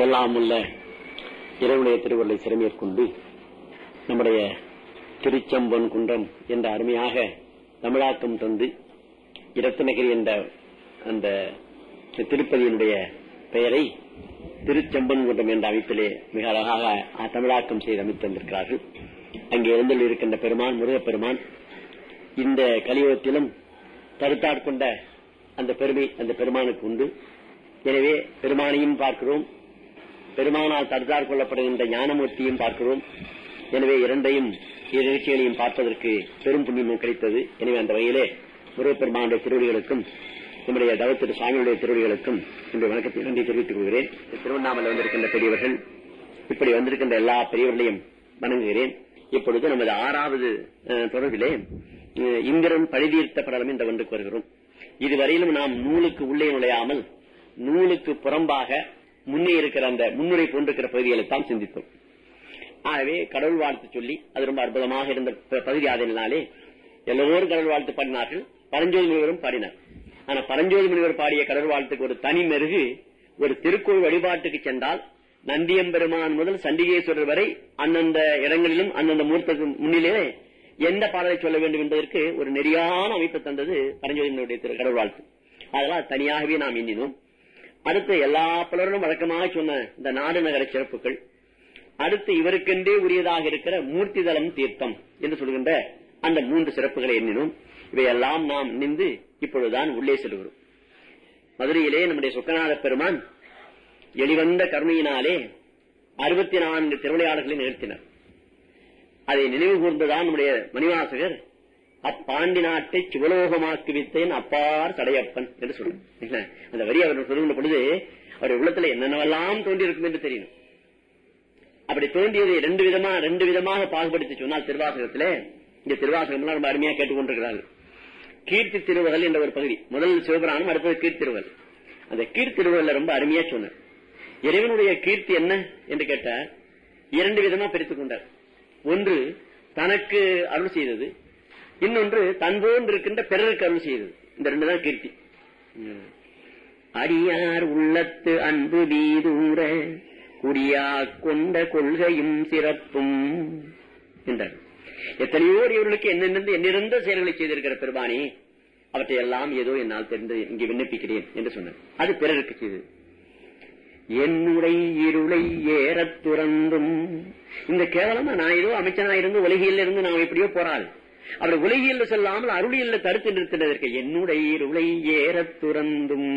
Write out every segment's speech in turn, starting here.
எல்லாம் உள்ள இறைவனுடைய திருவருளை சிறமேற்கொண்டு நம்முடைய திருச்செம்பன் குன்றம் என்ற அருமையாக தமிழாக்கம் தந்து இரத்தனகிரி என்ற அந்த திருப்பதியினுடைய பெயரை திருச்செம்பன் குன்றம் என்ற அமைப்பிலே மிக அழகாக தமிழாக்கம் செய்து அமைத்து வந்திருக்கிறார்கள் அங்கே எழுந்தல் இருக்கின்ற பெருமான் முருகப்பெருமான் இந்த கலியுகத்திலும் தடுத்தாட்கொண்ட அந்த பெருமை அந்த பெருமானுக்கு உண்டு. எனவே பெருமானையும் பார்க்கிறோம். பெருமானால் தடுத்தாற் கொள்ளப்படுகின்ற ஞானமூர்த்தியும் பார்க்கிறோம். எனவே இரண்டையும் இரு நிகழ்ச்சிகளையும் பார்ப்பதற்கு பெரும் புண்ணியம் கிடைத்தது. எனவே அந்த வகையிலே முருகப்பெருமானுடைய திருவடிகளுக்கும் நம்முடைய தவத்திரு சுவாமியுடைய திருவடிகளுக்கும் இந்த வணக்கத்தை நன்றி தெரிவித்துக் கொள்கிறேன். திருவண்ணாமலை வந்திருக்கின்ற பெரியவர்கள் இப்படி வந்திருக்கின்ற எல்லா பெரியவர்களையும் வணங்குகிறேன். இப்பொழுது நமது ஆறாவது தொடர்பிலே இந்திரன் பழிதீர்த்த படலம் என்ற ஒன்றுக்கு வருகிறோம். இதுவரையிலும் நாம் நூலுக்கு உள்ளே நுழையாமல் நூலுக்கு புறம்பாக முன்னே இருக்கிற அந்த முன்னுரை போன்றிருக்கிற பகுதிகளை தான் சிந்தித்தோம். ஆகவே கடவுள் வாழ்த்து சொல்லி அது ரொம்ப அற்புதமாக இருந்த பகுதி அதனாலே எல்லோரும் கடவுள் வாழ்த்து பாடினார்கள் பரஞ்சோதி முனிவரும் பாடினார். ஆனா பரஞ்சோதி முனிவர் பாடிய கடவுள் வாழ்த்துக்கு ஒரு தனி மெருகு ஒரு திருக்கோள் வழிபாட்டுக்கு சென்றால் நந்தியம்பெருமான் முதல் சண்டிகேஸ்வரர் வரை அந்தந்த இடங்களிலும் அந்தந்த மூர்த்தக்கு முன்னிலே எந்த பாடலை சொல்ல வேண்டும் என்பதற்கு ஒரு நெறியான அமைப்பு தந்தது பரஞ்சோதியினுடைய கடவுள் வாழ்த்து. அதெல்லாம் தனியாகவே நாம் எண்ணினோம். அடுத்து எல்லா பலரும் வழக்கமாக சொன்ன இந்த நாடு நகர சிறப்புகள் அடுத்து இவருக்கென்றே உரியதாக இருக்கிற மூர்த்தி தலம் தீர்த்தம் என்று சொல்கின்ற அந்த மூன்று சிறப்புகளை எண்ணினோம். இவையெல்லாம் நாம் நின்று இப்பொழுதுதான் உள்ளே செல்கிறோம். மதுரையிலே நம்முடைய சொக்கநாத பெருமான் எளிவந்த கருணையினாலே அறுபத்தி நான்கு திருவிளையாடல்களை நிகழ்த்தினர். அதை நினைவு கூர்ந்துதான் நம்முடைய மணிவாசகர் அப்பாண்டி நாட்டை சிவலோகமாக்குவித்தேன் அப்பார் சடையப்பன் என்று சொல்றேன் அந்த வரி அவர் சொல்லுகின்ற பொழுது அவர் உள்ளத்துல என்னென்னவெல்லாம் தோன்றி இருக்கும் என்று தெரியணும். அப்படி தோன்றியதை ரெண்டு விதமா ரெண்டு விதமாக பாகுபடுத்தி சொன்னால் திருவாசகத்திலே இந்த திருவாசகம் ரொம்ப அருமையா கேட்டுக்கொண்டிருக்கிறார்கள். கீர்த்தி திருவகல் என்ற ஒரு பகுதி. முதல் சிவபுராணம் அடுத்தது கீர்த்திருவல் அந்த கீர்த்திருவல்ல ரொம்ப அருமையா சொன்னார். இறைவனுடைய கீர்த்தி என்ன என்று கேட்டார். இரண்டு விதமா பிரித்துக் கொண்டார். ஒன்று தனக்கு அருள் செய்தது. இன்னொன்று தன் போன்று இருக்கின்ற பிறருக்கு அருள் செய்தது. இந்த ரெண்டு தான் கீர்த்தி. அடியார் உள்ளத்து அன்பு வீதூர குடியா கொண்ட கொள்கையும் சிறப்பும் என்றார். எத்தனையோ இவர்களுக்கு என்னென்ன என்னிருந்த செயல்களை செய்திருக்கிற பெருமானே அவற்றை எல்லாம் ஏதோ என்னால் தெரிந்து இங்கே விண்ணப்பிக்கிறேன் என்று சொன்னார். அது பிறருக்கு செய்தது. என்னுடைய இருளை ஏற துறந்தும் இந்த கேவலமா நான் ஏதோ அமைச்சனா இருந்து உலகியில் இருந்து நான் எப்படியோ போறாள். அவர் உலகியல் செல்லாமல் அருளியல்ல தடுத்து நிறுத்தினதற்கு என்னுடைய இருளை ஏற துறந்தும்.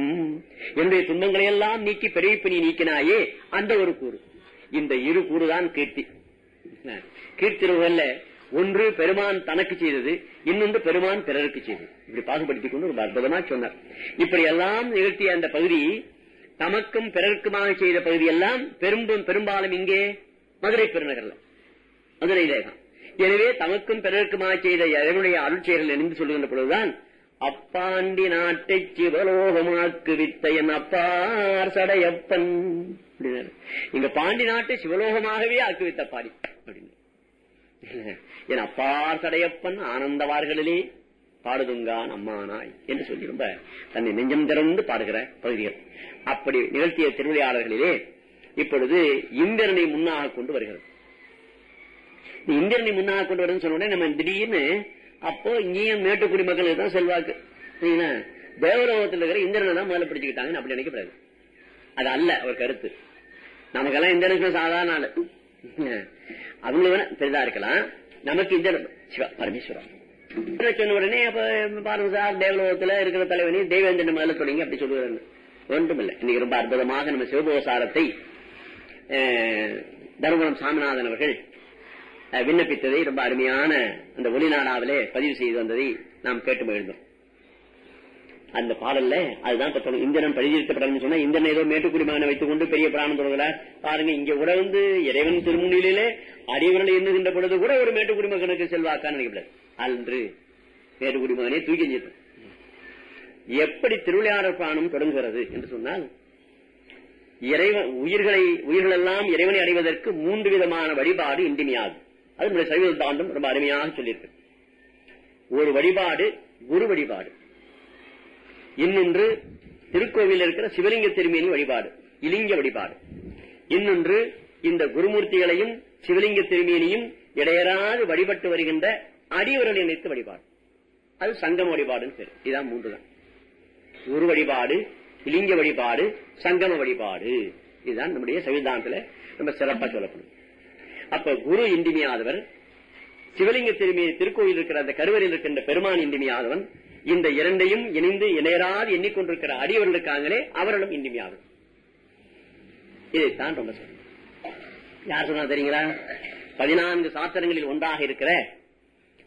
என்னுடைய துன்பங்களை எல்லாம் நீக்கி பிறவிப்பினி நீக்கினாயே அந்த ஒரு கூறு. இந்த இரு கூறுதான் கீர்த்தி. கீர்த்திரவுகள்ல ஒன்று பெருமான் தனக்கு செய்தது இன்னொன்று பெருமான் பிறருக்கு செய்தது. இப்படி பாகுபடுத்திக் கொண்டு ஒரு அற்புதமா சொன்னார். இப்படி எல்லாம் நிகழ்த்திய அந்த பகுதி தமக்கும் பிறருக்குமாக செய்த பகுதி எல்லாம் பெரும்பும் பெரும்பாலும் இங்கே மதுரை பெருநகர்ல மதுரையிலே தான் எனவே தமக்கும் பிறருக்குமாக செய்த இறைவனுடைய அருள் செயல்கள் என்று சொல்லுகின்ற பொழுதுதான் அப்பாண்டி நாட்டை சிவலோகமாக்கு வித்தையன் என் அப்பார் சடையப்பன். இங்க பாண்டி நாட்டை சிவலோகமாகவே ஆக்குவித்த பாடி அப்படின்னு என் அப்பார் சடையப்பன் ஆனந்தவார்களிலே பாடுதுங்கான் அம்மானாய் என்று சொல்லி ரொம்ப தன்னை நெஞ்சம் திறந்து பாடுகிற பகுதிகள். அப்படி நிகழ்த்திய திருவிளையாளர்களிலே இப்பொழுது இந்திரனை முன்னாக கொண்டு வருகிறது. இந்திரனை முன்னாக கொண்டு வருதுன்னு சொன்ன நம்ம திடீர்னு அப்போ இங்கேயும் மேட்டுக்குடி மக்களுக்கு தான் செல்வாக்கு. தேவலோகத்தில் இருக்கிற இந்திரனை தான் முதல்ல பிடிச்சுக்கிட்டாங்கன்னு அப்படி நினைக்கப்படாது அது அல்ல ஒரு கருத்து. நமக்கெல்லாம் இந்த சாதாரண ஆளு. அவங்களுக்கு பெரிதா இருக்கலாம். நமக்கு இந்திரன் சிவா பரமேஸ்வரன். சொன்ன உடனே அப்ப பாருங்க சார் தேவலோகத்துல இருக்கிற தலைவனி தேவேந்திரன் முதல்ல தொடங்கி அப்படி சொல்லுவாரு ஒன்றும் இல்லை இன்னைக்கு ரொம்ப அற்புதமாக நம்ம சிவபோசாரத்தை தருமபுரம் சாமிநாதன் அவர்கள் விண்ணப்பித்ததை ரொம்ப அருமையான அந்த ஒளிநாடாவிலே பதிவு செய்து வந்ததை நாம் கேட்டு மகிழ்ந்தோம். அந்த பாடல்ல அதுதான் இந்திரன் பரிதீர்த்தப்படணும் சொன்னா இந்திரன் ஏதோ மேட்டுக்குடி மகனை வைத்துக் கொண்டு பெரிய பிராணம் தொடங்குறார் பாருங்க இங்க கூட வந்து இறைவன் திருமுனிலே அடிவரல் எண்ணுகின்ற பொழுது கூட ஒரு மேட்டுக்குடி மகனுக்கு செல்வாக்கான்னு நினைக்கப்படாது அன்று மேட்டுக்குடி மகனே தூக்கி செஞ்சிடும் எப்படி திருவிளையாடல் பிராணம் தொடங்குகிறது என்று சொன்னால் இறைவன் உயிர்களை உயிர்களெல்லாம் இறைவனை அடைவதற்கு மூன்று விதமான வழிபாடு இன்றிமையாகும் அது நம்முடைய சைவ தாண்டம் ரொம்ப அருமையாக சொல்லியிருக்கு. ஒரு வழிபாடு குரு வழிபாடு. இன்னொன்று திருக்கோவில் இருக்கிற சிவலிங்க திருமேனி வழிபாடு இலிங்க வழிபாடு. இன்னொன்று இந்த குருமூர்த்திகளையும் சிவலிங்க திருமேனியும் இடையராது வழிபட்டு வருகின்ற அடியவர்களை நினைத்து வழிபாடு. அது சங்கம் வழிபாடுன்னு பேர். இதான் மூன்று தான் குரு வழிபாடு இலிங்க வழிபாடு சங்கம வழிபாடு. இதுதான் நம்முடைய சவிதானத்தில் நம்ம சிறப்பாக சொல்லப்படும். அப்ப குரு இன்றிமையாதவர் சிவலிங்க திருமி திருக்கோயில் இருக்கிற அந்த கருவறையில் இருக்கின்ற பெருமான் இன்றிமையாதவன் இந்த இரண்டையும் இணைந்து இணையராது எண்ணிக்கொண்டிருக்கிற அடியவர்களுக்காங்களே அவர்களும் இன்றிமையாதவர் இதைத்தான் ரொம்ப சொல்றேன் யார் சொன்னா தெரியுங்களா? பதினான்கு சாஸ்திரங்களில் ஒன்றாக இருக்கிற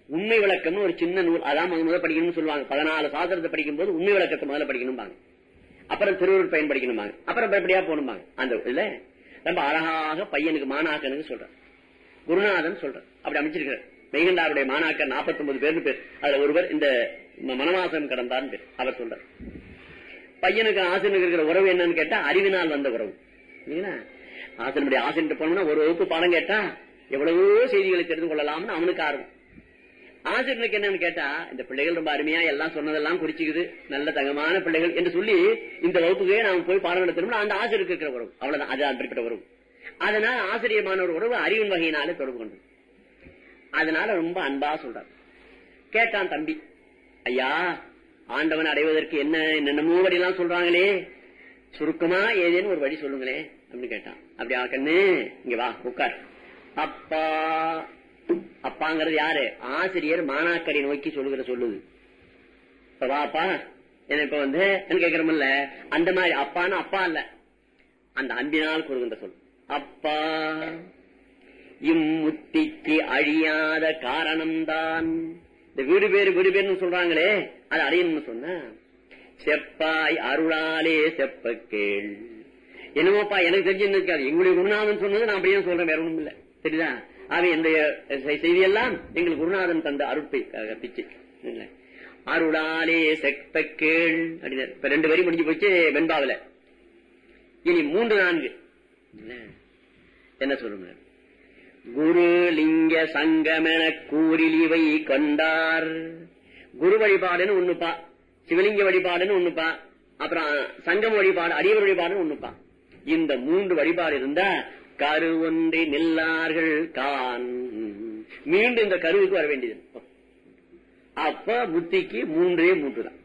உண்மை விளக்கம்னு ஒரு சின்ன நூல் அதான் முதல்ல படிக்கணும்னு சொல்லுவாங்க. பதினாலு சாஸ்திரத்தை படிக்கும் போது உண்மை விளக்கத்தை முதல்ல படிக்கணும்பாங்க. அப்புறம் திருவருள் பயன்படிக்கணுமாங்க அப்புறம் எப்படியா போகணுமாங்க அந்த இல்ல ரொம்ப அழகாக பையனுக்கு மாணாக்கனுக்கு சொல்றேன். குருநாதன் சொல்ற அப்படி அமைச்சிருக்கிறார். மெய்கண்டாருடைய மாணாக்கர் நாற்பத்தி ஒன்பது பேர். பேர் அதுல ஒருவர் இந்த மனவாசம் கடந்தார் பேர். அவர் சொல்றார். பையனுக்கு ஆசிரியனுக்கு இருக்கிற உறவு என்னன்னு கேட்டா அறிவினால் வந்த உறவு. ஆசிரியனுடைய ஆசிரியர் போனோம்னா ஒரு வகுப்பு பாடம் கேட்டா எவ்வளவோ செய்திகளை தெரிந்து கொள்ளலாம்னு அவனுக்கு ஆர்வம். ஆசிரியனுக்கு என்னன்னு கேட்டா இந்த பிள்ளைகள் ரொம்ப அருமையா எல்லாம் சொன்னதெல்லாம் குறிச்சுக்குது. நல்ல தங்கமான பிள்ளைகள் என்று சொல்லி இந்த வகுப்புக்கே நாம போய் பாடம் நடத்தணும்னா அந்த ஆசிரியருக்கு இருக்கிற உறவு. அவ்வளவுதான். அது அப்படிப்பட்ட உறவு. அதனால ஆசிரியமான ஒரு உறவு அறிவின் வகையினாலே தொடர்பு கொண்டு அதனால ரொம்ப அன்பா சொல்றார். கேட்டான் தம்பி ஐயா ஆண்டவன் அடைவதற்கு என்ன என்னென்னமோ வழியெல்லாம் சொல்றாங்களே. சுருக்கமா ஏதேன்னு ஒரு வழி சொல்லுங்களே அப்படின்னு கேட்டான். அப்படியா கண்ணு இங்க வா உட்கார். அப்பா. அப்பாங்கிறது யாரு? ஆசிரியர் மாணாக்கரை நோக்கி சொல்லுகிற சொல்லுது. இப்ப வாப்பா எனக்கு இப்ப வந்து? கேக்குறமில்ல அந்த மாதிரி அப்பான்னு அப்பா இல்ல அந்த அன்பினால் கூறுகின்ற சொல். அப்பா இம்முத்திக்கு அழியாத காரணம்தான். இந்த வீடு பேரு வீடு பேருன்னு சொல்றாங்களே அது அடையணும்னு சொன்ன செப்பாய் அருளாலே செப்ப கேள். என்னமோப்பா எனக்கு தெரிஞ்சு இருக்காது. எங்களுடைய குருநாதன் சொன்னது நான் அப்படியே சொல்றேன் வேற ஒண்ணும் இல்ல சரிதா அவன் என்னுடைய செய்தியெல்லாம் எங்கள் குருநாதன் தந்த அருட்பை பிச்சு. அருளாலே செப்ப கேள் அப்படின்னு இப்ப ரெண்டு வரி முடிஞ்சு போச்சு வெண்பாவில. இனி மூன்று நான்கு. என்ன? சொல்லுங்க? குரு லிங்க சங்கமென கூறில் இவை கொண்டார். குரு வழிபாடுன்னு ஒண்ணுப்பா. சிவலிங்க வழிபாடுன்னு ஒண்ணுப்பா. அப்புறம் சங்கம் வழிபாடு அடியவர் வழிபாடுன்னு ஒண்ணுப்பா. இந்த மூன்று வழிபாடு இருந்தா கரு ஒன்றி நில்லார்கள் கான் மீண்டும் இந்த கருவுக்கு வர வேண்டியது. அப்ப புத்திக்கு மூன்றே மூன்று தான்.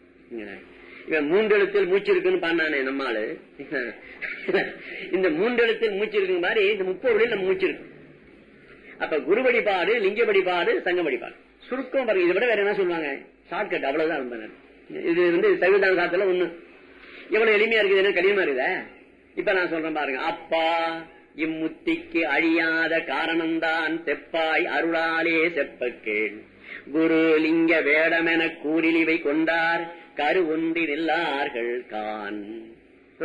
இவன் மூன்றெழுத்தில் மூச்சு இருக்குன்னு பாண்டானே நம்மாளு. இந்த மூன்றெழுத்தில் மூச்சு இருக்கு மாதிரி இந்த முப்பது நம்ம மூச்சு இருக்கு அப்ப குரு வழிபாடு லிங்க வழிபாடு சங்க வழிபாடு சுருக்கம் பாருங்க. இதை விட வேற என்ன சொல்லுவாங்க? ஷார்ட்கட் அவ்வளவுதான் இது வந்து சைவதான காலத்துல ஒண்ணு. எவ்வளவு எளிமையா இருக்குது என்ன கடினமா இருக்குதா? இப்ப நான் சொல்றேன் பாருங்க. அப்பா இம்முத்திக்கு அழியாத காரணம்தான் செப்பாய் அருளாலே செப்ப குரு லிங்க வேடமென கூறிலிவை கொண்டார் கரு ஒன்றி நில்லார்கள் கான்.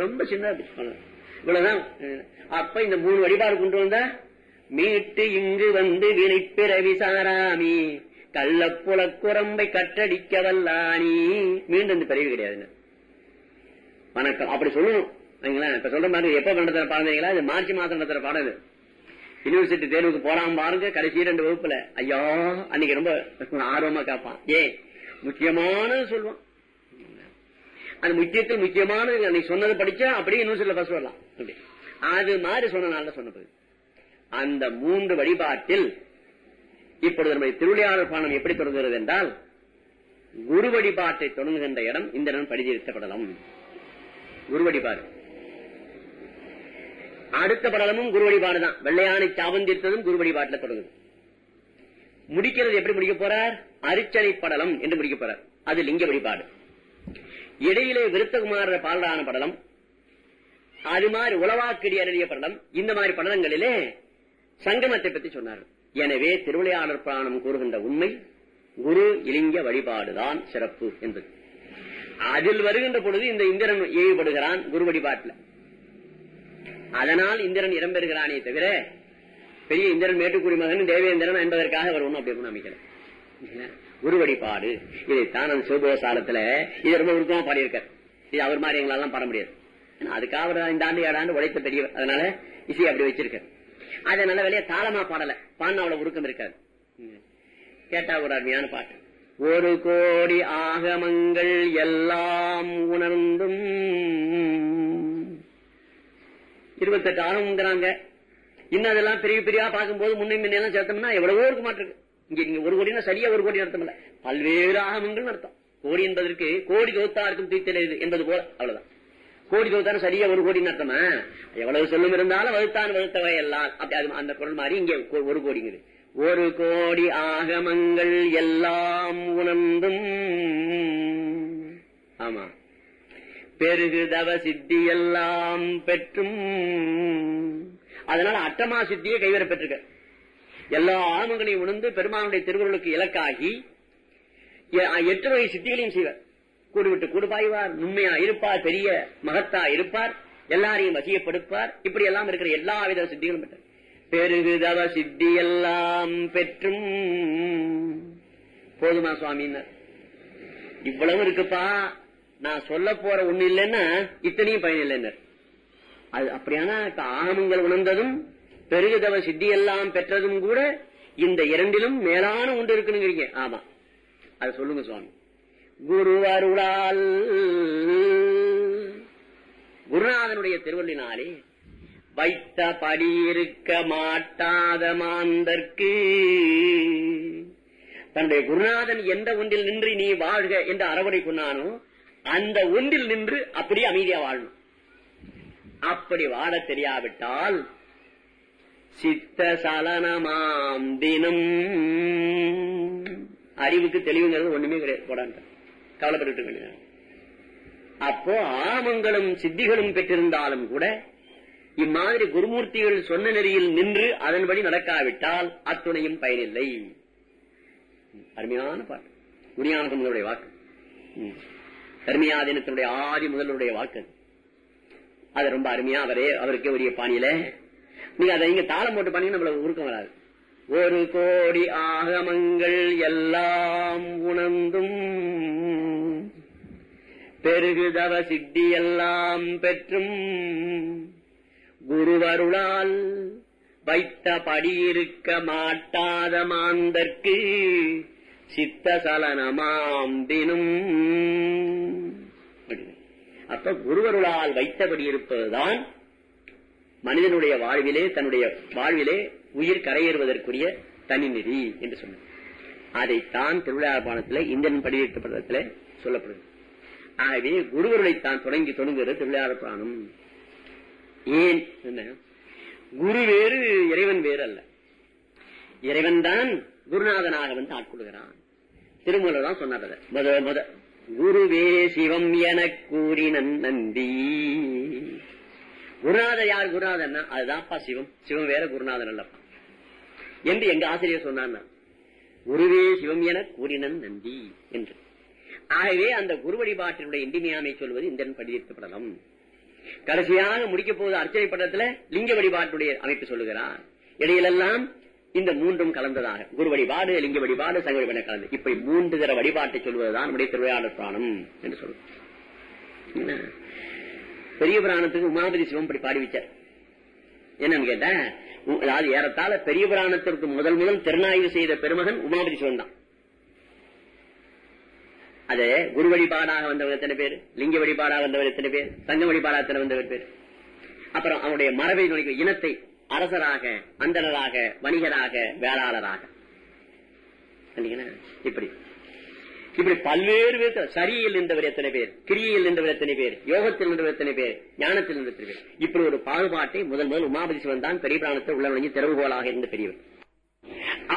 ரொம்ப சின்ன இவ்வளவுதான். அப்ப இந்த மூணு வழிபாடு கொண்டு வந்தா மீட்டு இங்கு வந்து வினைப்பிறவி விசாராமி கள்ளப்புல குரம்பை கட்டடிக்க வல்லானி மீண்டும் இந்த பிறவி கிடையாது வணக்கம். அப்படி சொல்லணும். இப்ப சொல்ற மாதிரி எப்ப நடத்துற பாடுறீங்களா இது மார்ச் மாதம் நடத்துற பாடம் இது. யூனிவர்சிட்டி தேர்வுக்கு போறான் பாருங்க கடைசி ரெண்டு வகுப்புல. ஐயோ அன்னைக்கு ரொம்ப ஆர்வமா கேட்பான் ஏன் முக்கியமானது சொல்லுவான் அது முக்கியத்தில் முக்கியமானது அன்னைக்கு சொன்னது படிச்சா அப்படியே யூனிவர்சிட்டியில ஃபர்ஸ்ட் வரலாம். அப்படி. அது மாதிரி சொன்னனால சொன்னது அந்த மூன்று வழிபாட்டில் இப்பொழுது நம்முடைய திருவிளையாடல் பானம் எப்படி தொடங்குகிறது என்றால் குரு வழிபாட்டை தொடங்குகின்ற இடம் இந்த இடம் படித்திருக்கப்படலாம் குரு வழிபாடு. அடுத்த படலமும் குரு வழிபாடு தான். வெள்ளையானை சாவந்தித்ததும் குரு வழிபாட்டில் தொடங்குது முடிக்கிறது எப்படி முடிக்க போறார்? அரிச்சனை படலம் என்று முடிக்க போறார். அது லிங்க வழிபாடு. இடையிலே விருத்தகுமார பாலரான படலம். அது மாதிரி உளவாக்கடி அருளிய படலம். இந்த மாதிரி படலங்களிலே சங்கமத்தை பற்றி சொன்னார். எனவே திருவிளையாளர் பிராணம் கூறுகின்ற உண்மை குரு இலிங்க வழிபாடுதான் சிறப்பு என்பது. அதில் வருகின்ற பொழுது இந்த இந்திரன் ஏவுபடுகிறான் குரு வழிபாட்டில். அதனால் இந்திரன் இடம்பெறுகிறானே தவிர பெரிய இந்திரன் மேட்டுக்குடி மகன் தேவேந்திரன் என்பதற்காக அவர் ஒன்றும் அப்படி ஒன்றும் அமைக்கல குரு வழிபாடு இதைத்தான் அந்த சிவபோசாலத்துல இது ரொம்ப உருக்கமா பாடியிருக்கார். இது அவர் மாதிரி எங்களாலாம் பாட முடியாது. அதுக்காக அவர் இந்த ஆண்டு ஏழாண்டு உழைத்த பெரியவர். அதனால இசை அப்படி வச்சிருக்காரு. அதை நல்ல வேலையா தாளமா பாடல. பாடின அவ்வளவு உருக்கம் இருக்காது. கேட்டா ஒரு அருமையான பாட்டு. ஒரு கோடி ஆகமங்கள் எல்லாம் உணர்ந்தும் இருபத்தெட்டு ஆகமங்கிறாங்க இன்னும் அதெல்லாம் பெரிய பெரியா பார்க்கும்போது முன்னே முன்னெல்லாம் சேர்த்தோம்னா எவ்வளவோ இருக்க மாட்டிருக்கு. இங்க நீங்க ஒரு கோடினா சரியா ஒரு கோடி அர்த்தம் பல்வேறு ஆகமங்கள் அர்த்தம் கோடி என்பதற்கு கோடி தோத்தாருக்கும் தீத்தல் இது என்பது போல அவ்வளவுதான். கோடி தோத்தாரும் சரியா ஒரு கோடி அர்த்தமா எவ்வளவு சொல்லும் இருந்தாலும் வகுத்தான் வகுத்தவை எல்லாம். அப்படி அது அந்த குரல் மாதிரி இங்க ஒரு கோடிங்குது. ஒரு கோடி ஆகமங்கள் எல்லாம் உணர்ந்தும். ஆமா. பெருகுதவ சித்தி எல்லாம் பெற்றும். அதனால அட்டமா சித்தியை கைவர பெற்றுக்க எல்லா ஆமங்களையும் உணர்ந்து பெருமானுடைய திருவருளுக்கு இலக்காகி எ- எட்டு வகை சித்திகளையும் செய்வார். கூடுவிட்டு கூடுபாய்வார் கூடு பாய்வார் உண்மையா இருப்பார் பெரிய மகத்தா இருப்பார் எல்லாரையும் வசியப்படுப்பார். இப்படி எல்லாம் இருக்கிற எல்லா வித சித்திகளும் பெற்றார். பெருகுதவ சித்தி எல்லாம் பெற்றும். போதுமா சுவாமின்னார் இவ்வளவு இருக்குப்பா. நான் சொல்ல போற ஒண்ணு இல்லைன்னா இத்தனையும் பயன் இல்லைன்னார். அது அப்படியானா இப்ப ஆகமங்கள் உணர்ந்ததும் பெருகுதவ சித்தி எல்லாம் பெற்றதும் கூட இந்த இரண்டிலும் மேலான ஒன்று இருக்குனுங்கிறீங்க ஆமா. அது சொல்லுங்க சுவாமி. குரு அருளால் குருநாதனுடைய திருவள்ளினாலே வைத்த படி இருக்க மாட்டாத மாந்தற்கு தன்னுடைய குருநாதன் எந்த ஒன்றில் நின்று நீ வாழ்க என்று அறவுரை சொன்னானோ அந்த ஒன்றில் நின்று அப்படியே அமைதியா வாழணும். அப்படி வாழ தெரியாவிட்டால் சித்த சலனமாம் தினம். அறிவுக்கு தெளிவுங்கிறது ஒண்ணுமே கிடையாது போடாண்ட கவலைப்பட்டு அப்போ ஆமங்களும் சித்திகளும் பெற்றிருந்தாலும் கூட இம்மாதிரி குருமூர்த்திகள் சொன்ன நெறியில் நின்று அதன்படி நடக்காவிட்டால் அத்துணையும் பயனில்லை. அருமையான பாட்டு. குடியானசமுடைய வாக்கு. ம். தர்மியாதீனத்தினுடைய ஆதி முதலுடைய வாக்கு அது. ரொம்ப அருமையா அவரே அவருக்கே உரிய பாணியில நீங்க அதை நீங்க தாளம் போட்டு பண்ணி நம்மளுக்கு உருக்கம் வராது ஒரு கோடி ஆகமங்கள் எல்லாம் உணர்ந்தும் பெருகுதவ சித்தி எல்லாம் பெற்றும் குருவருளால் வைத்த படியிருக்க மாட்டாத மாந்தற்கு சித்த சலனமாம் தினம் அப்ப குருவருளால் வைத்தபடி இருப்பதுதான் மனிதனுடைய வாழ்விலே தன்னுடைய வாழ்விலே உயிர் கரையேறுவதற்குரிய தனிநிதி என்று சொன்னார். அதைத்தான் திருவிழாபானத்தில் இந்தியன் படியேற்றப்படத்தில் சொல்லப்படுது. ஆகவே குருவருளை தான் தொடங்கி தொடங்குகிறது திருவிழார் ஏன் என்ன? குரு வேறு இறைவன் வேறு அல்ல இறைவன் தான் குருநாதனாக வந்து ஆட்கொள்கிறான். திருமூலர் தான் சொன்னார். முத முத. குருவே சிவம் என கூறினன் நந்தி. குருநாதர் யார் குருநாதன் அதுதான்ப்பா சிவம். சிவம் வேற குருநாதன் அல்லப்பா என்று எங்க ஆசிரியர் சொன்னார் குருவே சிவம் என கூறினன் நந்தி என்று. ஆகவே அந்த குரு வழிபாட்டினுடைய இன்றிமையாமை சொல்வது இந்த படியிருக்கப்படலாம் கடைசியாக முடிக்க போது அர்ச்சனை படத்துல லிங்க வழிபாட்டுடைய அமைப்பு சொல்லுகிறார். இடையிலெல்லாம் இந்த மூன்றும் கலந்ததாக. குரு வழிபாடு லிங்க வழிபாடு சங்க வழிபாடு கலந்து. இப்படி மூன்று தர வழிபாட்டை சொல்வதுதான் நம்முடைய திருவிழாடல் புராணம் என்று சொல்லுவோம். பெரிய புராணத்துக்கு உமாபதி சிவம் இப்படி பாடி வச்சார். என்னன்னு கேட்டா அதாவது ஏறத்தாழ பெரிய புராணத்திற்கு முதல் முதல் திருநாய்வு செய்த பெருமகன் உமாபதி சிவன் தான். அது குரு வழிபாடாக வந்தவர் எத்தனை பேர்? லிங்க வழிபாடாக வந்தவர் எத்தனை பேர்? சங்க வழிபாடாக வந்தவர் பேர்? அப்புறம் அவனுடைய மரபை நுழைக்க இனத்தை அரசராக அந்தனராக வணிகராக வேளாளராக. இப்படி. இப்படி பல்வேறு பேர் சரியில் இருந்தவர் எத்தனை பேர் கிரியில் இருந்தவர் எத்தனை பேர் யோகத்தில் இருந்தவர் எத்தனை பேர் ஞானத்தில் இருந்த பேர். இப்படி ஒரு பாகுபாட்டை முதல் முதல் உமாபதி சிவன் தான் பெரிய பிராணத்தை உள்ள நுழைஞ்சு திறவுகோலாக இருந்த பெரியவர்.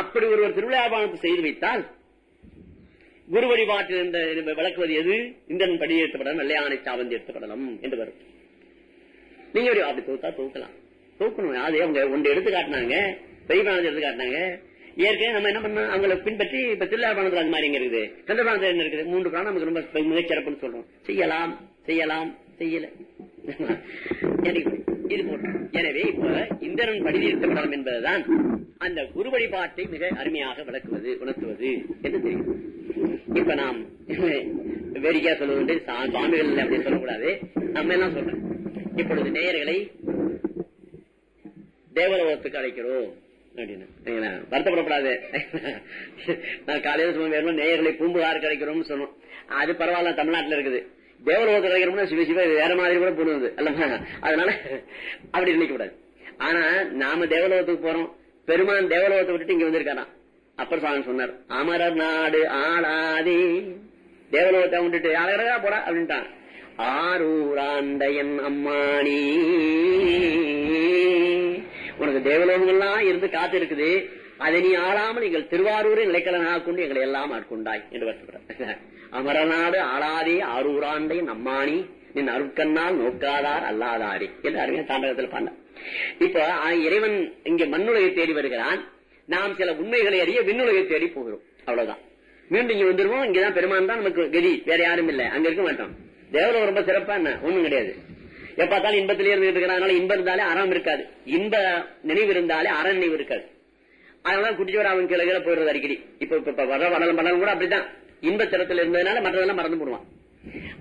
அப்படி ஒருவர் திருவிழாபானத்தை செய்து வைத்தால் குரு வழிபாட்டில் இருந்த விளக்குவது எது? இந்த படி எடுத்தப்படலாம் வெள்ளையானை சாவந்தி எடுத்தப்படலாம் என்று வரும். நீங்க அப்படி தொகுத்தா தொகுக்கலாம் தோக்கணும் அது அவங்க ஒன்று எடுத்து காட்டினாங்க. பெரிய எடுத்து காட்டினாங்க. ஏற்கனவே நம்ம என்ன பண்ணோம் அவங்களை பின்பற்றி இப்ப திருவிழாபானத்தில் அது மாதிரி எங்க இருக்குது. சந்திரபானத்தில் என்ன இருக்குது? மூன்று பிராணம் நமக்கு ரொம்ப மிகச்சிறப்புன்னு சொல்றோம். செய்யலாம் செய்யலாம் செய்யல. இது போட்டு எனவே இப்ப இந்திரன் படி என்பதுதான் அந்த குரு வழிபாட்டை மிக அருமையாக விளக்குவது உணர்த்துவது என்று தெரியும். இப்ப நாம் வேடிக்கையா சொல்வது சா- சுவாமிகள் அப்படின்னு சொல்லக்கூடாது. நம்ம எல்லாம் சொல்றோம். இப்பொழுது நேயர்களை தேவலோகத்துக்கு அழைக்கிறோம். அப்படின்னு. சரிங்களா? வருத்தப்படக்கூடாது நான் காலையில சும்மா வேணும் நேயர்களை பூம்புகாருக்கு அழைக்கிறோம்னு சொன்னோம். அது பரவாயில்ல தமிழ்நாட்டில் இருக்குது. தேவலோகத்தில் கிடைக்கிறோம்னா சிவ சிவ இது வேற மாதிரி கூட போடுவது அல்லமா அதனால அப்படி நினைக்க கூடாது ஆனா நாம தேவலோகத்துக்கு போறோம். பெருமான் தேவலோகத்தை விட்டுட்டு இங்க வந்திருக்காராம். அப்பர் சாமி சொன்னார் அமரர் நாடு ஆளாதே. தேவலோகத்தை விட்டுட்டு அழகா போடா அப்படின்ட்டான். ஆரூராண்டையன் அம்மானி. உனக்கு தேவலோகங்கள்லாம் இருந்து காத்து இருக்குது அதை நீ ஆளாமல் எங்கள் திருவாரூரை நிலைக்கலனாக கொண்டு எங்களை எல்லாம் ஆட்கொண்டாய் என்று வருத்தப்படுற அமரநாடு ஆளாதே ஆரூராண்டை நம்மானி நின் அருட்கண்ணால் நோக்காதார் அல்லாதாரே என்று அருமையா தாண்டகத்தில் பாண்ட இப்ப இறைவன் இங்க மண்ணுலகை தேடி வருகிறான். நாம் சில உண்மைகளை அறிய விண்ணுலகை தேடி போகிறோம். அவ்வளவுதான். மீண்டும் இங்க வந்துருவோம். இங்கதான் பெருமான் தான் நமக்கு கதி. வேற யாரும் இல்ல. அங்க இருக்க மாட்டோம். தேவலோகம் ரொம்ப சிறப்பா என்ன? ஒண்ணும் கிடையாது. எப்ப பார்த்தாலும் இன்பத்திலே இருந்துட்டு இருக்கிறான். இன்பம் இருந்தாலே அறம் இருக்காது. இன்ப நினைவு இருந்தாலே அற நினைவு இருக்காது. அதனால குட்டிச்சோர் அவன் கீழே கீழே போயிடுறது அடிக்கடி. இப்ப இப்ப வர வடலம் பண்ணலும் கூட அப்படித்தான். சிரத்தில் இருந்ததுனால மற்றதெல்லாம் மறந்து போடுவான்.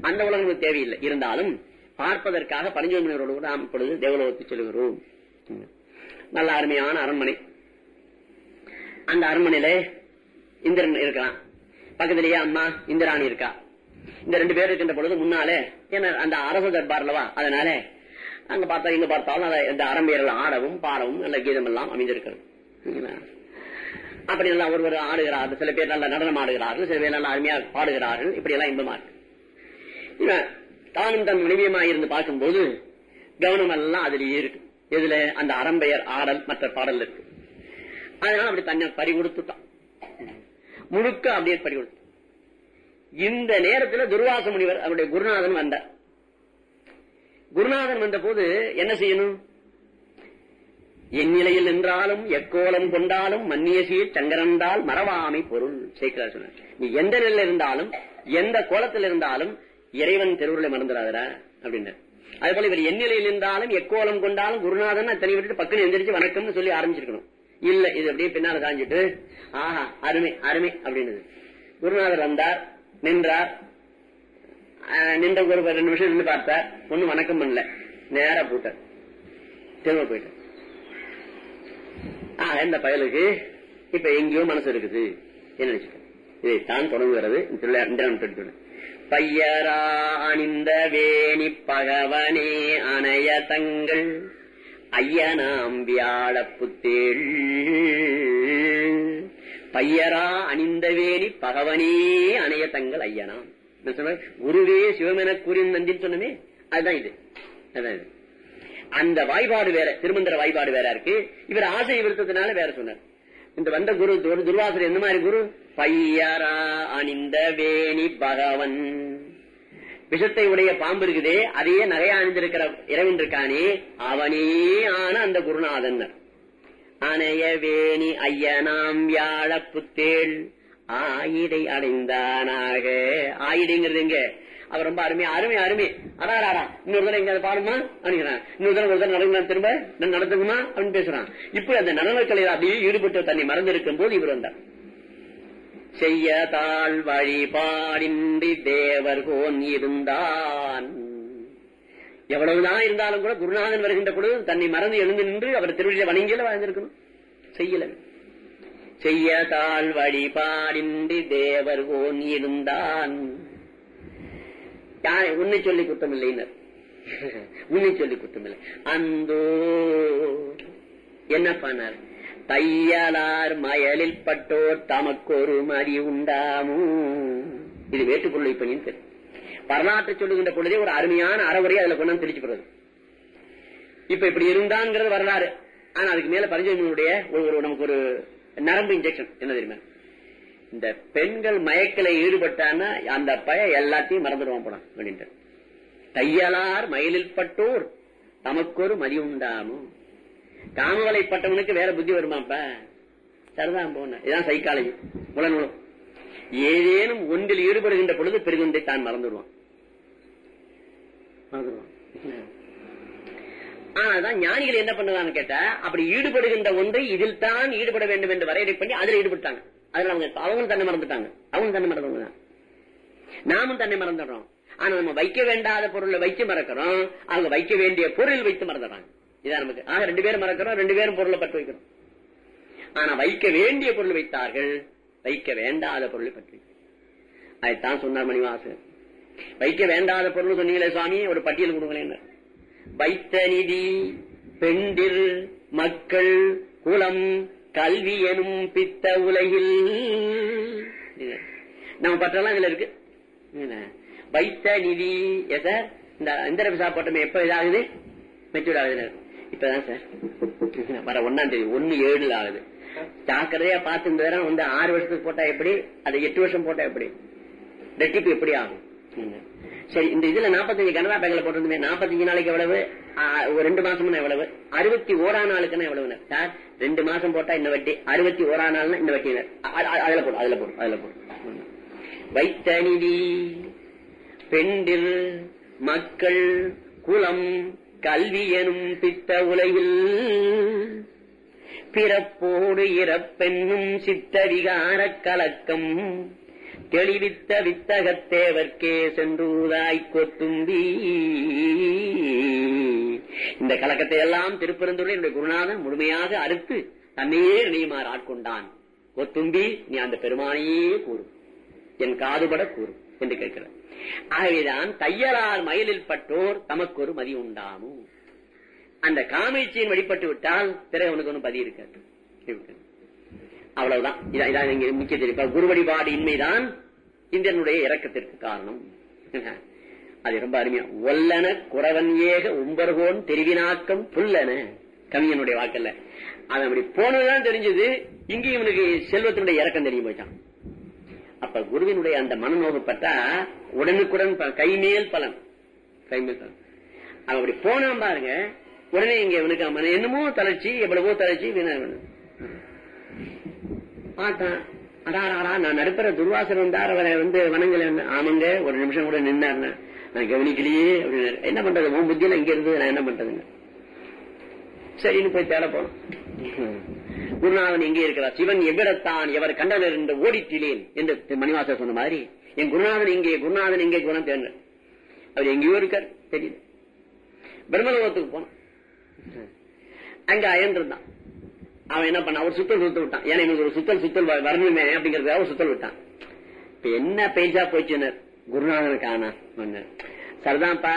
அந்த உலகம் தேவையில்லை. இருந்தாலும் பார்ப்பதற்காக பரஞ்சோமினரோடு கூட நாம் இப்பொழுது தேவலோகத்தை செல்கிறோம் நல்ல அருமையான அரண்மனை. அந்த அரண்மனையில இந்திரன் இருக்கலாம். பக்கத்திலேயே அம்மா இந்திராணி இருக்கா? இந்த ரெண்டு பேர் இருக்கின்ற பொழுது முன்னாலே என்ன அந்த அரச தர்பார்லவா அதனால அங்க பார்த்தா இங்க பார்த்தாலும் அதை இந்த ஆடவும் பாடவும் நல்ல கீதம் எல்லாம் அமைந்திருக்கிறது. அப்படி எல்லாம் ஒருவர் ஆடுகிறார்கள் சில பேர் நல்ல நடனம் ஆடுகிறார்கள் சில பேர் நல்ல அருமையாக பாடுகிறார்கள் இப்படி எல்லாம் இன்பமா இருக்கு. இவன் தானும் தன் மனைவியமா இருந்து பார்க்கும்போது கவனம் எல்லாம் அதுல இருக்கு. இதுல அந்த அறம்பெயர் ஆடல் மற்ற பாடல் இருக்கு. அதனால அப்படி தன்னை பறி கொடுத்துட்டான் முழுக்க அப்படியே பறி கொடுத்து இந்த நேரத்துல துர்வாச முனிவர் அவருடைய குருநாதன் வந்தார். குருநாதன் வந்த போது என்ன செய்யணும்? என் நிலையில் நின்றாலும் எக்கோலம் கொண்டாலும் மன்னிய சீர் சங்கரந்தால் மறவாமை பொருள் சேர்க்கிறார் சொன்னார். நீ எந்த நிலையில் இருந்தாலும் எந்த கோலத்தில் இருந்தாலும் இறைவன் தெருவுகளை மறந்துடாதரா அப்படின்னு அதே போல இவர் என் நிலையில் இருந்தாலும் எக்கோலம் கொண்டாலும் குருநாதன் தனி விட்டுட்டு பக்கம் எந்திரிச்சு வணக்கம்னு சொல்லி ஆரம்பிச்சிருக்கணும். இல்ல இது அப்படியே பின்னால காஞ்சிட்டு ஆஹா அருமை அருமை அப்படின்னு குருநாதர் வந்தார். நின்றார். நின்ற ஒரு ரெண்டு நிமிஷம் நின்று பார்த்தார். ஒண்ணும் வணக்கம் பண்ணல. நேரா போட்டார். திரும்ப போயிட்டார். ஆஹ், இந்த பயலுக்கு இப்ப எங்கேயோ மனசு இருக்குது. என்ன நினைச்சுக்க இதைத்தான் தொடங்குகிறது. திருவிழா- பையரா அணிந்த வேணி பகவனே அணைய தங்கள். ஐயனாம் வியாழப்பு தேள் பையரா அணிந்த வேணி பகவனே அணைய தங்கள் ஐயனாம். குருவே சிவமென கூறின் சொன்னமே. அதுதான் இது. அதான் இது. அந்த வாய்பாடு வேற திருமந்திர வாய்பாடு வேற இருக்கு. இவர் ஆசை விருத்தத்தினால வேற சொன்னார். இந்த வந்த குரு துர்வாசர் எந்த மாதிரி குரு? பையரா அணிந்த வேணி பகவன். விஷத்தை உடைய பாம்பு இருக்குதே அதையே நகையா அணிந்திருக்கிற இறைவன் இருக்கானே அவனே ஆன அந்த குருநாதன். அணைய வேணி ஐயனாம் வியாழ புத்தேள் ஆயிடை அடைந்தானாக. ஆயிடைங்கிறது எங்க? அவர் ரொம்ப அருமை அருமை அருமை. அடாராடா இன்னொரு தடவை எங்க பாருமா அப்படிங்கிறான் இன்னொரு தடவை ஒரு தடவை நடக்கலாம் திரும்ப நான் நடத்துக்குமா அப்படின்னு பேசுறான். இப்படி அந்த நடனக்கலையில் அப்படியே ஈடுபட்டு தன்னை மறந்திருக்கும் போது இவர் வந்தார். செய்ய தாழ் வழிபாடின்றி தேவர் கோன் இருந்தான். எவ்வளவுதான் இருந்தாலும் கூட குருநாதன் வருகின்ற பொழுது தன்னை மறந்து எழுந்து நின்று அவர் திருவள்ளிய வணங்கியில வாழ்ந்திருக்கணும். செய்யல. செய்ய தாழ் வழிபாடின்றி தேவர் ஓன் இருந்தான். உன்னை சொல்லி குத்தம் இல்லைனர் உன்னை சொல்லி குத்தம் இல்லை அந்தோ என்ன பண்ணார்? தையலார் மயலில் பட்டோர் தமக்கொரு மதி உண்டாமோ? இது வேட்டுப்பொருளை பணின்னு தெரியும் வரலாற்றை சொல்லுகின்ற பொழுதே ஒரு அருமையான அறவுரையை அதுல கொண்டு வந்து இப்ப இப்படி இருந்தாங்கிறது வரலாறு. ஆனா அதுக்கு மேல பரிஞ்சயனுடைய ஒரு நமக்கு ஒரு நரம்பு இன்ஜெக்ஷன் என்ன தெரியுமா? இந்த பெண்கள் மயக்கல ஈடுபட்டான்னா அந்த பய எல்லாத்தையும் மறந்துடுவான் போனான் அப்படின்ட்டு. தையலார் மயிலில் பட்டோர் தமக்கொரு மதி உண்டாமும் காமவலைப்பட்டவனுக்கு வேற புத்தி வருமாப்ப? சரிதான் போன. இதான் சைக்காலஜி உலகம் ஏதேனும் ஒன்றில் ஈடுபடுகின்ற பொழுது பெருகுந்தை தான் மறந்துடுவான். மறந்துடுவான். ஆனாதான் ஞானிகள் என்ன பண்ணுவாங்க கேட்டா அப்படி ஈடுபடுகின்ற ஒன்றை இதில் தான் ஈடுபட வேண்டும் என்று வரையறை பண்ணி அதில் ஈடுபட்டாங்க. அதுல அவங்க அவங்க தன்னை மறந்துட்டாங்க. அவங்க தன்னை மறந்தவங்க தான். நாமும் தன்னை மறந்துடுறோம். ஆனா நம்ம வைக்க வேண்டாத பொருளை வைத்து மறக்கிறோம். அவங்க வைக்க வேண்டிய பொருள் வைத்து மறந்துடுறாங்க. இதான் நமக்கு ஆக ரெண்டு பேரும் மறக்கிறோம் ரெண்டு பேரும் பொருளை பட்டு வைக்கிறோம். ஆனா வைக்க வேண்டிய பொருள் வைத்தார்கள் வைக்க வேண்டாத பொருளை பற்றி. அதைத்தான் சொன்னார் மணிவாசன் வைக்க வேண்டாத பொருள் சொன்னீங்களே சுவாமி ஒரு பட்டியல் கொடுங்களேன் வைத்த நிதி பெண்டிர் மக்கள் குலம் கல்வி எனும் பித்த உலகில். நம்ம பற்றெல்லாம் இதுல இருக்கு. வைத்த நிதி சார்? இந்த இந்த ரவிசா எப்ப இதாகுது? மெச்சூர் ஆகுது இப்பதான் சார். வர ஒன்னாம் தேதி ஒன்னு ஏழுல ஆகுது. ஜாக்கிரதையா பார்த்து இந்த தடவை வந்து ஆறு வருஷத்துக்கு போட்டா எப்படி? அது எட்டு வருஷம் போட்டா எப்படி? ரெட்டிப்பு எப்படி ஆகும்? சரி இந்த இதுல நாற்பத்தஞ்சு கனரா பேங்க்ல போட்டிருந்தே நாற்பத்தஞ்சு நாளைக்கு எவ்வளவு? ஒரு ரெண்டு மாசம்னா எவ்வளவு? அறுபத்தி ஓரா நாளுக்குன்னா எவ்வளவு சார் ரெண்டு மாசம் போட்டா இந்த வட்டி அறுபத்தி ஓரா நாள்னா இந்த வட்டி. அதுல போடும் அதுல போடும் அதுல போடும் வைத்த நிதி பெண்டில் மக்கள் குலம் கல்வி எனும் பித்த உலகில் பிறப்போடு இறப்பென்னும் சித்தவிகாரக் கலக்கம். தெளிவித்த வித்தகத்தேவர்க்கே சென்றூதாய் கொத்தும்பி. இந்த கலக்கத்தை எல்லாம் திருப்பெருந்துடன் என்னுடைய குருநாதன் முழுமையாக அறுத்து தன்னையே நினைமாறு ஆட்கொண்டான். கொத்தும்பி நீ அந்த பெருமானையே கூறு. என் காதுபட கூறு என்று கேட்கிறார். ஆகவேதான் தையலார் மயிலில் பட்டோர் தமக்கு ஒரு மதி உண்டாமும் அந்த காமேட்சியின் வழிபட்டு விட்டால் பிறகு அவனுக்கு ஒன்றும் பதி இருக்காது. அவ்வளவுதான். இதான் இதான் இங்க முக்கிய தெரிவிப்பா குரு வழிபாடு இன்மைதான். இந்தியனுடைய இறக்கத்திற்கு காரணம். அது ரொம்ப அருமையா. ஒல்லன குறவன் ஏக உம்பர்கோன் தெரிவினாக்கம் புல்லன. கவிஞனுடைய வாக்கல்ல. அது அப்படி போனதுதான் தெரிஞ்சது. இங்கேயும் இவனுக்கு செல்வத்தினுடைய இறக்கம் தெரியும் போயிட்டான். அப்ப குருவினுடைய அந்த மனநோவு பட்டா உடனுக்குடன் ப- கைமேல் பலன். கைமேல் பலன். அவன் அப்படி போனான் பாருங்க. உடனே இங்க இவனுக்கு அவன் என்னமோ தளர்ச்சி எவ்வளவோ தளர்ச்சி வீணா பார்த்தான் அடா நான் நடுப்புற துர்வாசன் வந்தார் அவரை வந்து வணங்கல ஆமாங்க ஒரு நிமிஷம் கூட நின்னார் நான் கவனிக்கலையே அப்படின்னு என்ன பண்றது உன் புத்தியில இங்க இருந்து நான் என்ன பண்றதுங்க சரின்னு போய் தேட போனோம் குருநாதன் எங்கே இருக்கிறார் சிவன் எவ்விடத்தான் எவர் கண்டனர் என்று ஓடிட்டிலேன் என்று மணிவாசர் சொன்ன மாதிரி என் குருநாதன் இங்கே குருநாதன் எங்கே குணம் தேர்ந்தார் அவர் எங்கேயோ இருக்கார் தெரியுது பிரம்மலோகத்துக்கு போனோம் அங்க அயன்றிருந்தான் அவன் என்ன பண்ண அவர் சுத்தல் சுத்த விட்டான். ஏன்னா எனக்கு ஒரு சுத்தல் சுத்தல் வரணுமே அப்படிங்கறதுக்காக ஒரு சுத்தல் விட்டான். இப்ப என்ன பேச்சா போச்சுனர் குருநாதனுக்கு ஆனா சொன்னார். சரிதான்ப்பா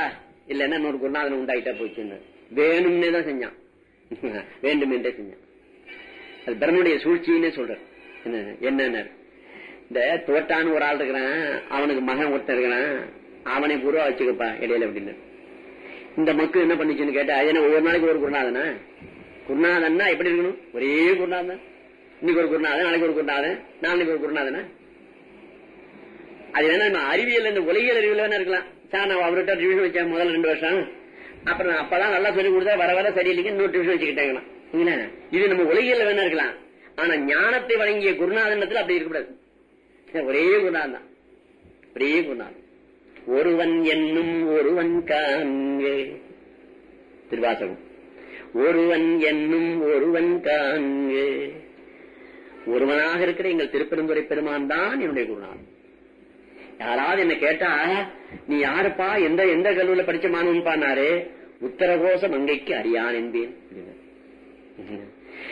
இல்லன்னா இன்னொரு குருநாதன் உண்டாயிட்டா போச்சுனர் வேணும்னே தான் செஞ்சான். வேண்டும் என்றே செஞ்சான். அது பிரம்மனுடைய சூழ்ச்சின்னே சொல்ற என்ன என்ன இந்த தோட்டான்னு ஒரு ஆள் இருக்கிறான் அவனுக்கு மகன் ஒருத்தன் இருக்கிறான் அவனை பூர்வா வச்சுக்கப்பா இடையில அப்படின்னு இந்த மக்கள் என்ன பண்ணிச்சுன்னு கேட்டா அது என்ன ஒவ்வொரு நாளைக்கு ஒரு குருநாதனா? குருநாதன்னா எப்படி இருக்கணும்? ஒரே குருநாதன். இன்னைக்கு ஒரு குருநாதன் நாளைக்கு ஒரு குருநாதன் நாளைக்கு ஒரு குருநாதனா? அது வேணா நம்ம அறிவியல் இந்த உலகியல் அறிவியல் வேணா இருக்கலாம். சார் நான் அவர்கிட்ட டிவிஷன் வச்சேன் முதல்ல ரெண்டு வருஷம். அப்புறம் அப்பதான் நல்லா சொல்லி கொடுத்தா வர வர சரியில்லைங்க இன்னொரு டிவிஷன் வச்சுக்கிட்டாங்களாம் இது நம்ம உலகியல் வேணா இருக்கலாம். ஆனா ஞானத்தை வழங்கிய குருநாதனத்தில் அப்படி இருக்கக்கூடாது. ஒரே குருநாதன் தான். ஒரே குருநாதன். ஒருவன் என்னும் ஒருவன் காண்க திருவாசகம். ஒருவன் என்னும் ஒருவன் காண்க ஒருவனாக இருக்கிற எங்கள் திருப்பெருந்துரை பெருமான் தான் என்னுடைய குருநாதன். யாராவது என்ன கேட்டா நீ யாருப்பா? எந்த எந்த கல்லூரில படிச்ச மாணவன்? பானாரு உத்தரகோச மங்கைக்கு அறியான் என்பேன்.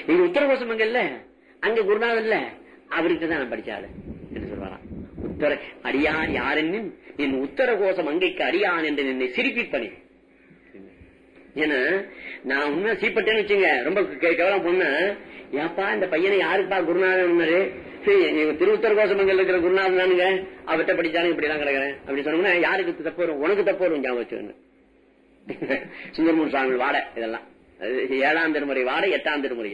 நீங்க உத்தரகோச மங்கை இல்ல அங்க குருநாதன் இல்ல. அவருக்கு தான் நான் படிச்சாரு என்று உத்தர அடியான் யாரென்னும் என் உத்தர கோஷம் அங்கைக்கு அறியான் என்று என்னை சிரிப்பிப்பனே. ஏன்னா நான் உண்மை சீப்பட்டேன்னு வச்சுங்க ரொம்ப கேவலம் பொண்ணு. ஏப்பா இந்த பையனை யாருப்பா குருநாதன் திருவுத்தர கோசமங்கல் இருக்கிற குருநாதன் தானுங்க. அவர்கிட்ட படிச்சாலும் இப்படி எல்லாம் கிடக்குறேன். அப்படி சொன்னோம்னா யாருக்கு தப்பு வரும்? உனக்கு தப்பு வரும் ஞாபகம் வச்சுக்கணும் சுந்தரமூர் சுவாமி வாடை இதெல்லாம். அது ஏழாம் திருமுறை வாடை எட்டாம் திருமுறை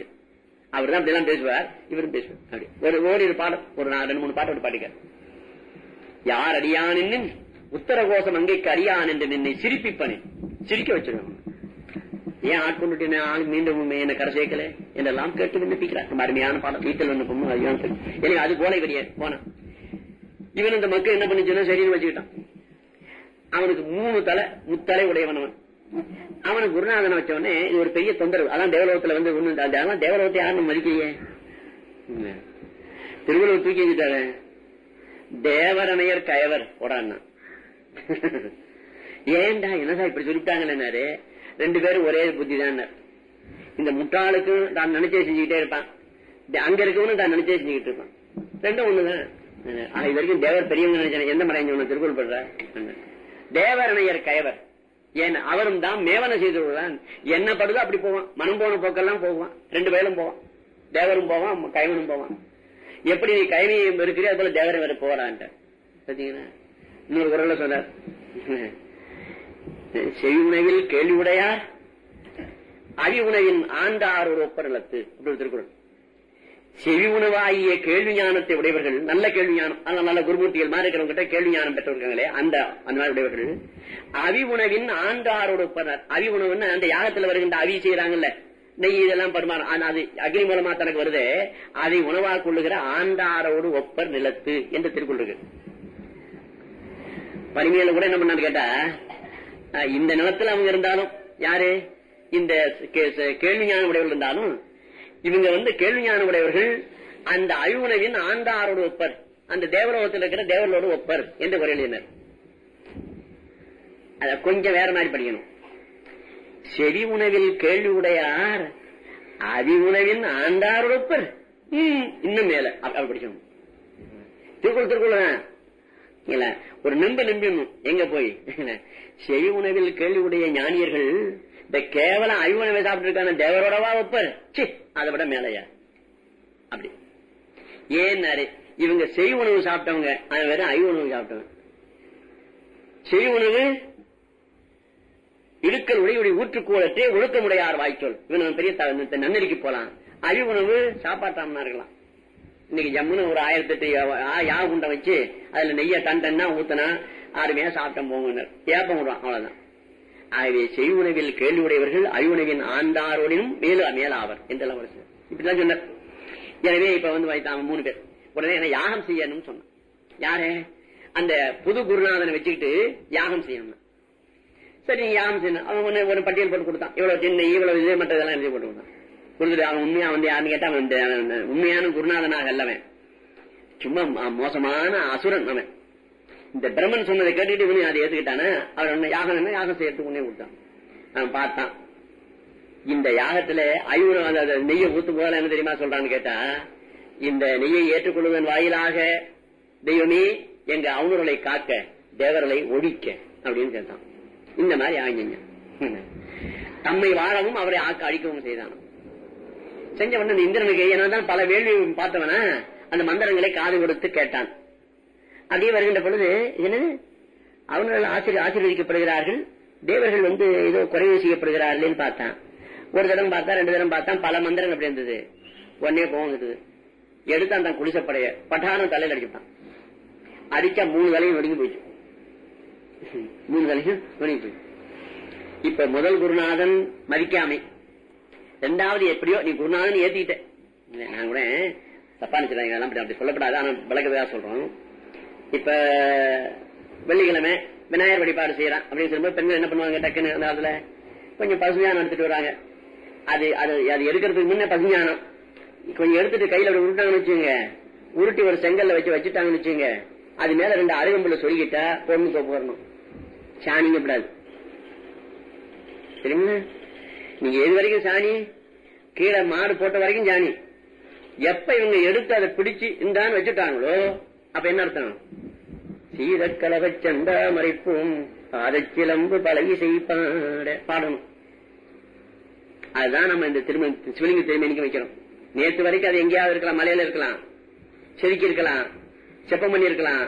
அவர் தான் இப்படிலாம் பேசுவார் இவரும் பேசுவார். அப்படி. ஒரு ஓரிரு பாடம் ஒரு நாலு ரெண்டு மூணு பாட்டு பாடிக்க. யார் அடியானின் உத்தர கோஷம் அங்கைக்கு அடியான் என்று நின்னை சிரிப்பிப்பனே. சிரிக்க வச்சிருவாங்க ஏன் ஆட்கொண்டுட்டு மீண்டும் என்ன கரை சேர்க்கல? என்றெல்லாம் கேட்டு விண்ணப்பிக்கிறார். அருமையான பாடம் வீட்டில் விண்ணப்பமும் அதிகம் எனக்கு அது போல கிடையாது போனான் இவன் இந்த மக்கள் என்ன பண்ணிச்சுன்னா சரின்னு வச்சுக்கிட்டான். அவனுக்கு மூணு தலை முத்தலை உடையவன் அவன். அவனுக்கு குருநாதனை வச்ச உடனே இது ஒரு பெரிய தொந்தரவு. அதான் தேவலோகத்துல வந்து ஒண்ணு அதான் தேவலோகத்தை யாரும் மதிக்கலையே. திருவள்ளுவர் தூக்கி வச்சுட்டாரு தேவரணையர் கயவர் போடான்னா ஏன்டா என்னடா இப்படி சொல்லிட்டாங்களேனாரு ரெண்டு பேரும் ஒரே புத்தி தான் இந்த முட்டாளுக்கும் தான் நினைச்சே செஞ்சுக்கிட்டே இருப்பான். அங்க இருக்கவனும் தான் நினைச்சே செஞ்சுக்கிட்டு இருப்பான். ரெண்டும் ஒண்ணுதான். ஆனா இது வரைக்கும் தேவர் பெரியவங்க நினைச்சேன். எந்த மறைஞ்ச ஒண்ணு திருக்குறள் படுற? தேவரணையர் கயவர். ஏன் அவரும் தான் மேவன செய்துள்ளான் என்ன படுதோ அப்படி போவான். மனம் போன போக்கெல்லாம் போவான். ரெண்டு பேரும் போவான். தேவரும் போவான் கைவனும் போவான். எப்படி நீ கைவியம் இருக்கிறீ அது போல தேவரம் வேற போறான்ட்ட. பாத்தீங்கன்னா இன்னொரு குரல்ல சொன்னார் செவி உணவில் கேள்வி உடையார் அவி உணவின் ஆண்டார் ஒரு ஒப்பரலத்து அப்படி திருக்குறள். செவி உணவாகிய கேள்வி ஞானத்தை உடையவர்கள் நல்ல கேள்வி ஞானம் அதனால நல்ல குருமூர்த்திகள் மாதிரி இருக்கிறவங்க கிட்ட கேள்வி ஞானம் பெற்றவர்களே அந்த அந்த மாதிரி உடையவர்கள். அவி உணவின் ஆண்டாரோட ஒப்பனர். அவி உணவுன்னு அந்த யாகத்துல வருகின்ற அவி செய்யறாங்கல்ல நெய் இதெல்லாம் பரிமாறும் அது அக்னி மூலமா தனக்கு வருது அதை உணவாக கொள்ளுகிற ஆண்டாரோடு ஒப்பர் நிலத்து என்று திருக்குள் பனிமையில கூட என்ன பண்ணான்னு கேட்டா இந்த நிலத்துல அவங்க இருந்தாலும் யாரு? இந்த கேள்வி ஞான உடையவர்கள் இருந்தாலும் இவங்க வந்து கேள்வி ஞான உடையவர்கள் அந்த அயுணவின் ஆண்டாரோடு ஒப்பர் அந்த தேவலோகத்தில் இருக்கிற தேவர்களோடு ஒப்பர் என்று குரலினர் அத கொஞ்சம் வேற மாதிரி படிக்கணும். செடி உணவில் கேள்வி உடையார் அதி உணவின் ஆண்டாரோடு ஒப்பர் இன்னும் மேல. படிக்கணும். திருக்குள் திருக்குள் ஒரு நம்ப நம்பிடணும் எங்க போய்? செய் உணவில் கேள்வி உடைய ஞானியர்கள் இந்த கேவலம் ஐவனவை சாப்பிட்டு இருக்கான தேவரோடவா வைப்பர் சி அதை விட மேலையா? அப்படி. ஏன்னாரு இவங்க செய் உணவு சாப்பிட்டவங்க அது வேற ஐ உணவு சாப்பிட்டவங்க செய் உணவு இடுக்கல் உடைய ஊற்றுக்கூடத்தே ஒழுக்கமுடையார் வாய்ச்சொல் இவன் பெரிய நன்னறிக்கு போலாம். அழி உணவு சாப்பாட்டாமனா இருக்கலாம் இன்னைக்கு ஜம்முன்னு ஒரு ஆயிரத்தி எட்டு யா குண்டை வச்சு அதுல நெய்ய டன் டன்னா ஊத்தனா அருமையா சாப்பிட்டோம் போங்க ஏப்பம் விடுவான். அவ்வளவுதான். ஆகவே செய்வுணவில் கேள்வி உடையவர்கள் அழிவுணவின் ஆண்டாரோடையும் மேலும் மேலாவர் என்றெல்லாம் ஒரு இப்படிதான் சொன்னார். எனவே இப்ப வந்து வைத்தாங்க மூணு பேர். உடனே என்ன யாகம் செய்யணும்னு சொன்னான். யாரு? அந்த புது குருநாதனை வச்சுக்கிட்டு யாகம் செய்யணும் சரி நீங்க செய்யணும் அவன் ஒண்ணு ஒரு பட்டியல் போட்டு கொடுத்தான். இவ்வளவு சின்ன இவ்வளவு இது மற்றதெல்லாம் எழுதி போட்டு கொடுத்தான். கொடுத்துட்டு அவன் உண்மையா வந்து யாருன்னு கேட்டா அவன் உண்மையான குருநாதனாக அல்லவன் சும்மா மோசமான அசுரன் அவன். இந்த பிரம்மன் சொன்னதை கேட்டுட்டு இவனு அதை ஏத்துக்கிட்டானே அவர் என்ன யாகம் என்ன? யாகம் செய்யறதுக்கு உடனே கொடுத்தான். அவன் பார்த்தான். இந்த யாகத்துல ஐநூறு நெய்யை ஊத்து போகல என்ன தெரியுமா சொல்றான்னு கேட்டா இந்த நெய்யை ஏற்றுக்கொள்வதன் வாயிலாக தெய்வமே எங்க அவனர்களை காக்க தேவர்களை ஒழிக்க அப்படின்னு கேட்டான். இந்த மாதிரி ஆகிங்க. தம்மை வாழவும் அவரை ஆக்க அழிக்கவும் செய்தான். செஞ்ச உடனே இந்திரனுக்கு என்னதான் பல வேள்வி பார்த்தவன அந்த மந்திரங்களை காது கொடுத்து கேட்டான். அதே வருகின்ற பொழுது என்னது? அவர்கள் ஆசிரியர் ஆசீர்வதிக்கப்படுகிறார்கள். தேவர்கள் வந்து ஏதோ குறைவு செய்யப்படுகிறார்கள் பார்த்தான். ஒரு தடம் பார்த்தா ரெண்டு தடம் பார்த்தா பல மந்திரங்கள் அப்படி இருந்தது. உடனே போகுது எடுத்தான் தான் குடிசப்படைய. பட்டானம் தலையில் அடிச்சுட்டான். அடிச்சா மூணு தலையும் ஒடுங்கி போயிடுச்சு. மூணு தலையும் நொடுங்கி இப்ப முதல் குருநாதன் மதிக்காமை. ரெண்டாவது எப்படியோ நீ குருநாதன் ஏத்திக்கிட்ட நான் கூட தப்பா நினைச்சிடாங்க அப்படி சொல்லப்படாது. ஆனா விளக்கதா சொல்றோம். இப்ப வெள்ளிக்கிழமை விநாயகர் வழிபாடு செய்யறான். அப்படின்னு சொல்லும்போது பெண்கள் என்ன பண்ணுவாங்க டக்குன்னு அந்த காலத்துல? கொஞ்சம் பசுமையானம் எடுத்துட்டு வராங்க அது அது அது எடுக்கிறதுக்கு முன்ன பசுமையானம் கொஞ்சம் எடுத்துட்டு கையில ஒரு உருட்டாங்கன்னு வச்சுங்க உருட்டி ஒரு செங்கல்ல வச்சு வச்சுட்டாங்கன்னு வச்சுங்க அது மேல ரெண்டு அருகம்புல சொல்லிக்கிட்டா பொண்ணு தோப்பு வரணும் சாணிங்க கூடாது. சரிங்களா? நீங்க எது வரைக்கும் சாணி? கீழே மாடு போட்ட வரைக்கும் சாணி. எப்ப இவங்க எடுத்து அதை பிடிச்சு இந்தான்னு வச்சுட்டாங்களோ அப்ப என்ன அர்த்தம்? சீரக்கலவ சண்டா மறைப்பும். பாதச்சிலம்பு பழகி செய்ப்பாட பாடணும். அதுதான் நம்ம இந்த திருமண சிவலிங்க திருமணிக்கு வைக்கிறோம். நேற்று வரைக்கும் அது எங்கேயாவது இருக்கலாம் மலையில இருக்கலாம் செதுக்கி இருக்கலாம். செப்பம் பண்ணி இருக்கலாம்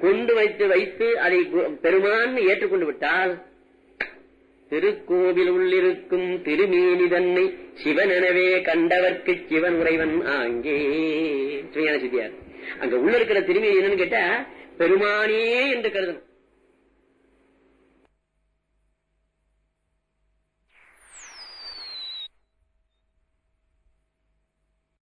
கொண்டு வைத்து வைத்து அதை பெருமான் ஏற்றுக்கொண்டு விட்டால் திருக்கோவில் உள்ளிருக்கும் திருமேனி தன்னை சிவனெனவே கண்டவர்க்கு சிவன் உறைவன் ஆங்கே. சுயான சித்தியார். அங்க உள்ள இருக்கிற திருமேனி என்னன்னு கேட்டா பெருமானே என்று கருதணும்.